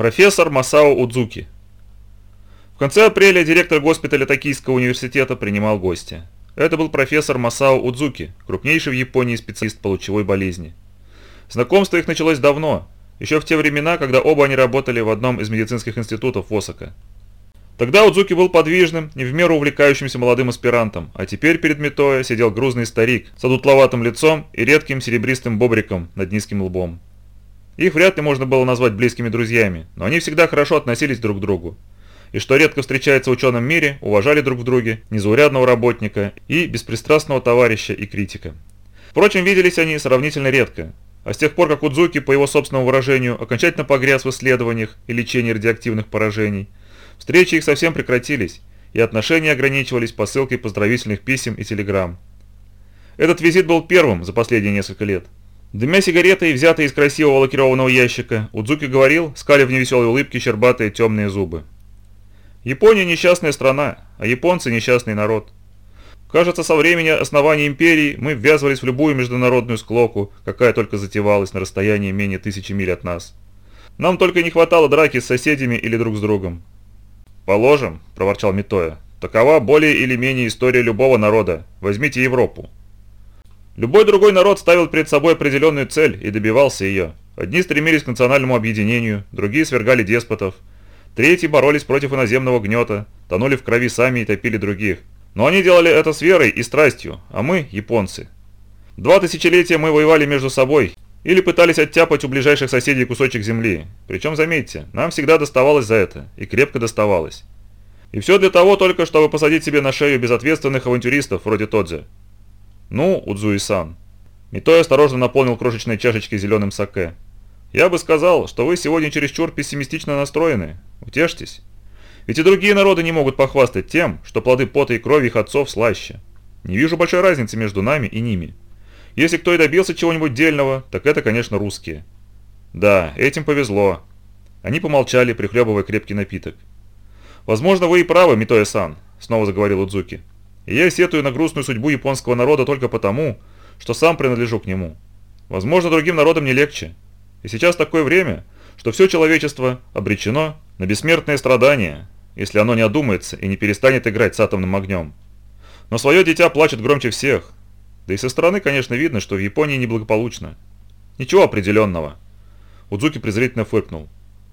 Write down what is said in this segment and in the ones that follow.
Профессор Масао Удзуки. В конце апреля директор госпиталя Токийского университета принимал гостя. Это был профессор Масао Удзуки, крупнейший в Японии специалист по лучевой болезни. Знакомство их началось давно, еще в те времена, когда оба они работали в одном из медицинских институтов Осака. Тогда Удзуки был подвижным, не в меру увлекающимся молодым аспирантом, а теперь перед Митоя сидел грузный старик с одутловатым лицом и редким серебристым бобриком над низким лбом. Их вряд ли можно было назвать близкими друзьями, но они всегда хорошо относились друг к другу. И что редко встречается в ученом мире, уважали друг в друге незаурядного работника и беспристрастного товарища и критика. Впрочем, виделись они сравнительно редко, а с тех пор, как Удзуки, по его собственному выражению, окончательно погряз в исследованиях и лечении радиоактивных поражений, встречи их совсем прекратились, и отношения ограничивались посылкой поздравительных писем и телеграмм. Этот визит был первым за последние несколько лет. Дымя сигаретой, взятой из красивого лакированного ящика, Удзуки говорил, скаля в невеселой улыбке щербатые темные зубы. Япония несчастная страна, а японцы несчастный народ. Кажется, со времени основания империи мы ввязывались в любую международную склоку, какая только затевалась на расстоянии менее тысячи миль от нас. Нам только не хватало драки с соседями или друг с другом. «Положим», – проворчал Митоя, – «такова более или менее история любого народа. Возьмите Европу. Любой другой народ ставил перед собой определенную цель и добивался ее. Одни стремились к национальному объединению, другие свергали деспотов. Третьи боролись против иноземного гнета, тонули в крови сами и топили других. Но они делали это с верой и страстью, а мы – японцы. Два тысячелетия мы воевали между собой или пытались оттяпать у ближайших соседей кусочек земли. Причем, заметьте, нам всегда доставалось за это, и крепко доставалось. И все для того только, чтобы посадить себе на шею безответственных авантюристов вроде Тодзе. «Ну, Удзуи-сан». Митой осторожно наполнил крошечной чашечки зеленым саке. «Я бы сказал, что вы сегодня чересчур пессимистично настроены. Утешьтесь. Ведь и другие народы не могут похвастать тем, что плоды пота и крови их отцов слаще. Не вижу большой разницы между нами и ними. Если кто и добился чего-нибудь дельного, так это, конечно, русские». «Да, этим повезло». Они помолчали, прихлебывая крепкий напиток. «Возможно, вы и правы, Митоя-сан», — снова заговорил Удзуки. Я сетую на грустную судьбу японского народа только потому, что сам принадлежу к нему. Возможно, другим народам не легче. И сейчас такое время, что все человечество обречено на бессмертные страдания, если оно не одумается и не перестанет играть с атомным огнем. Но свое дитя плачет громче всех. Да и со стороны, конечно, видно, что в Японии неблагополучно. Ничего определенного. Удзуки презрительно фыркнул.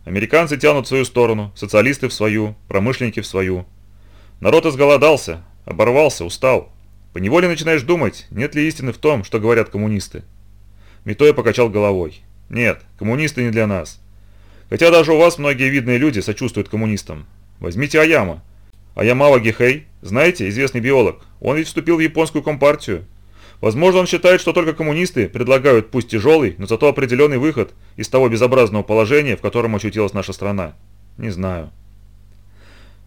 Американцы тянут в свою сторону, социалисты в свою, промышленники в свою. Народ изголодался, Оборвался, устал. Поневоле начинаешь думать, нет ли истины в том, что говорят коммунисты. Митоя покачал головой. Нет, коммунисты не для нас. Хотя даже у вас многие видные люди сочувствуют коммунистам. Возьмите Аяма. Аямава Гихей, знаете, известный биолог, он ведь вступил в японскую компартию. Возможно, он считает, что только коммунисты предлагают пусть тяжелый, но зато определенный выход из того безобразного положения, в котором очутилась наша страна. Не знаю.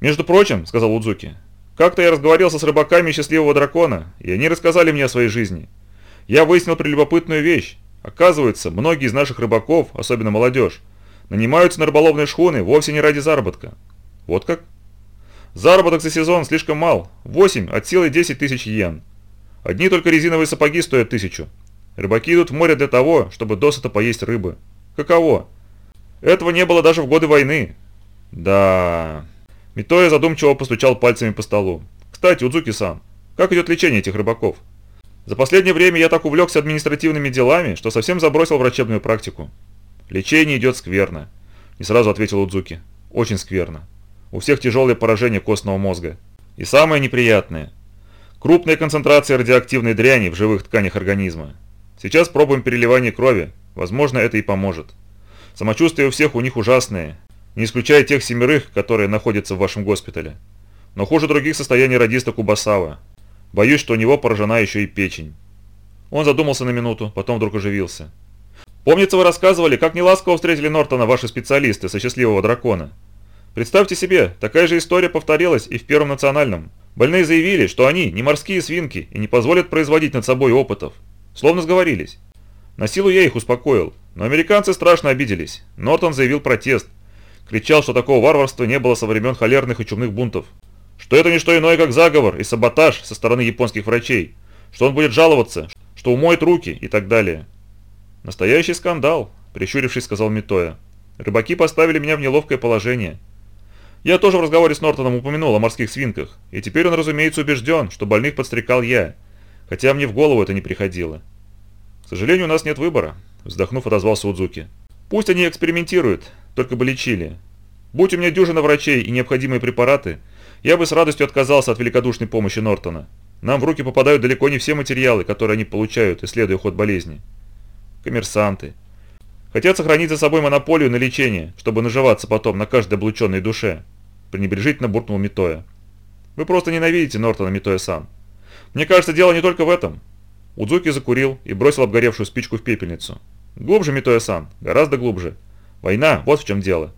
«Между прочим», — сказал Удзуки, как-то я разговаривался с рыбаками счастливого дракона, и они рассказали мне о своей жизни. Я выяснил прелюбопытную вещь. Оказывается, многие из наших рыбаков, особенно молодежь, нанимаются на рыболовные шхуны вовсе не ради заработка. Вот как? Заработок за сезон слишком мал, 8 от силы 10 тысяч йен. Одни только резиновые сапоги стоят тысячу. Рыбаки идут в море для того, чтобы досыта поесть рыбы. Каково? Этого не было даже в годы войны. Да... Митоя задумчиво постучал пальцами по столу. «Кстати, Удзуки-сан, как идет лечение этих рыбаков?» «За последнее время я так увлекся административными делами, что совсем забросил врачебную практику». «Лечение идет скверно», – не сразу ответил Удзуки. «Очень скверно. У всех тяжелое поражение костного мозга. И самое неприятное – крупная концентрация радиоактивной дряни в живых тканях организма. Сейчас пробуем переливание крови, возможно, это и поможет. Самочувствие у всех у них ужасное, не исключая тех семерых, которые находятся в вашем госпитале. Но хуже других состояние радиста Кубасава. Боюсь, что у него поражена еще и печень. Он задумался на минуту, потом вдруг оживился. Помнится, вы рассказывали, как неласково встретили Нортона ваши специалисты со счастливого дракона. Представьте себе, такая же история повторилась и в Первом национальном. Больные заявили, что они не морские свинки и не позволят производить над собой опытов. Словно сговорились. На силу я их успокоил, но американцы страшно обиделись. Нортон заявил протест – Кричал, что такого варварства не было со времен холерных и чумных бунтов. Что это не что иное, как заговор и саботаж со стороны японских врачей. Что он будет жаловаться, что умоет руки и так далее. Настоящий скандал, прищурившись, сказал Митоя. Рыбаки поставили меня в неловкое положение. Я тоже в разговоре с Нортоном упомянул о морских свинках, и теперь он, разумеется, убежден, что больных подстрекал я, хотя мне в голову это не приходило. К сожалению, у нас нет выбора, вздохнув, отозвался Удзуки. Пусть они экспериментируют, только бы лечили. Будь у меня дюжина врачей и необходимые препараты, я бы с радостью отказался от великодушной помощи Нортона. Нам в руки попадают далеко не все материалы, которые они получают, исследуя ход болезни. Коммерсанты. Хотят сохранить за собой монополию на лечение, чтобы наживаться потом на каждой облученной душе. Пренебрежительно буркнул Митоя. Вы просто ненавидите Нортона Митоя-сан. Мне кажется, дело не только в этом. Удзуки закурил и бросил обгоревшую спичку в пепельницу. Глубже, Митоя-сан, гораздо глубже. Война, вот в чем дело.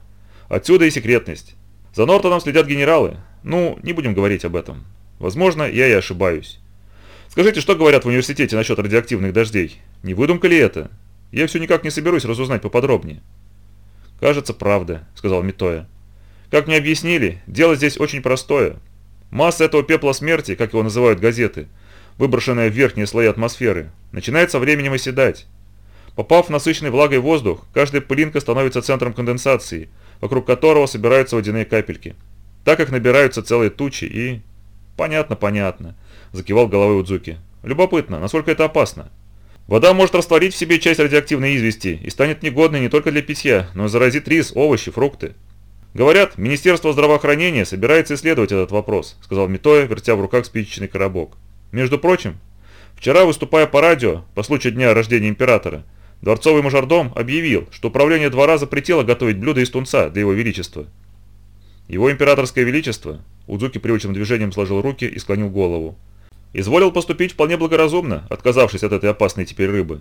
Отсюда и секретность. За Нортоном следят генералы. Ну, не будем говорить об этом. Возможно, я и ошибаюсь. Скажите, что говорят в университете насчет радиоактивных дождей? Не выдумка ли это? Я все никак не соберусь разузнать поподробнее. Кажется, правда, сказал Митоя. Как мне объяснили, дело здесь очень простое. Масса этого пепла смерти, как его называют газеты, выброшенная в верхние слои атмосферы, начинает со временем оседать. Попав в насыщенный влагой воздух, каждая пылинка становится центром конденсации, вокруг которого собираются водяные капельки. Так как набираются целые тучи и... Понятно, понятно, закивал головой Удзуки. Любопытно, насколько это опасно. Вода может растворить в себе часть радиоактивной извести и станет негодной не только для питья, но и заразит рис, овощи, фрукты. Говорят, Министерство здравоохранения собирается исследовать этот вопрос, сказал Митоя, вертя в руках спичечный коробок. Между прочим, вчера, выступая по радио по случаю дня рождения императора, дворцовый мажордом объявил, что управление двора запретило готовить блюда из тунца для его величества. Его императорское величество, Удзуки привычным движением сложил руки и склонил голову, изволил поступить вполне благоразумно, отказавшись от этой опасной теперь рыбы.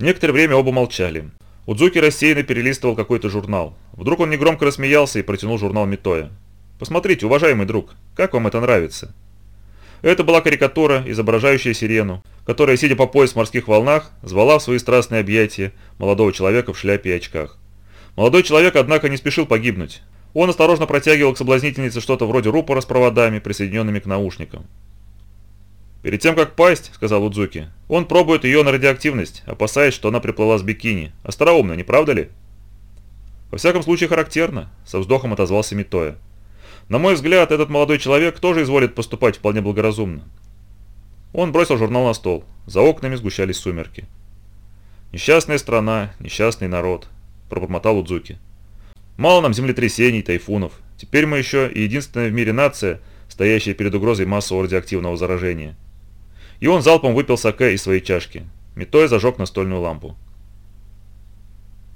Некоторое время оба молчали. Удзуки рассеянно перелистывал какой-то журнал. Вдруг он негромко рассмеялся и протянул журнал Митоя. «Посмотрите, уважаемый друг, как вам это нравится?» Это была карикатура, изображающая сирену, которая, сидя по пояс в морских волнах, звала в свои страстные объятия молодого человека в шляпе и очках. Молодой человек, однако, не спешил погибнуть. Он осторожно протягивал к соблазнительнице что-то вроде рупора с проводами, присоединенными к наушникам. «Перед тем, как пасть», — сказал Удзуки, — «он пробует ее на радиоактивность, опасаясь, что она приплыла с бикини. Остроумно, не правда ли?» «Во всяком случае, характерно», — со вздохом отозвался Митоя. «На мой взгляд, этот молодой человек тоже изволит поступать вполне благоразумно». Он бросил журнал на стол. За окнами сгущались сумерки. «Несчастная страна, несчастный народ», – пробормотал Удзуки. «Мало нам землетрясений, тайфунов. Теперь мы еще и единственная в мире нация, стоящая перед угрозой массового радиоактивного заражения». И он залпом выпил саке из своей чашки. Митой зажег настольную лампу.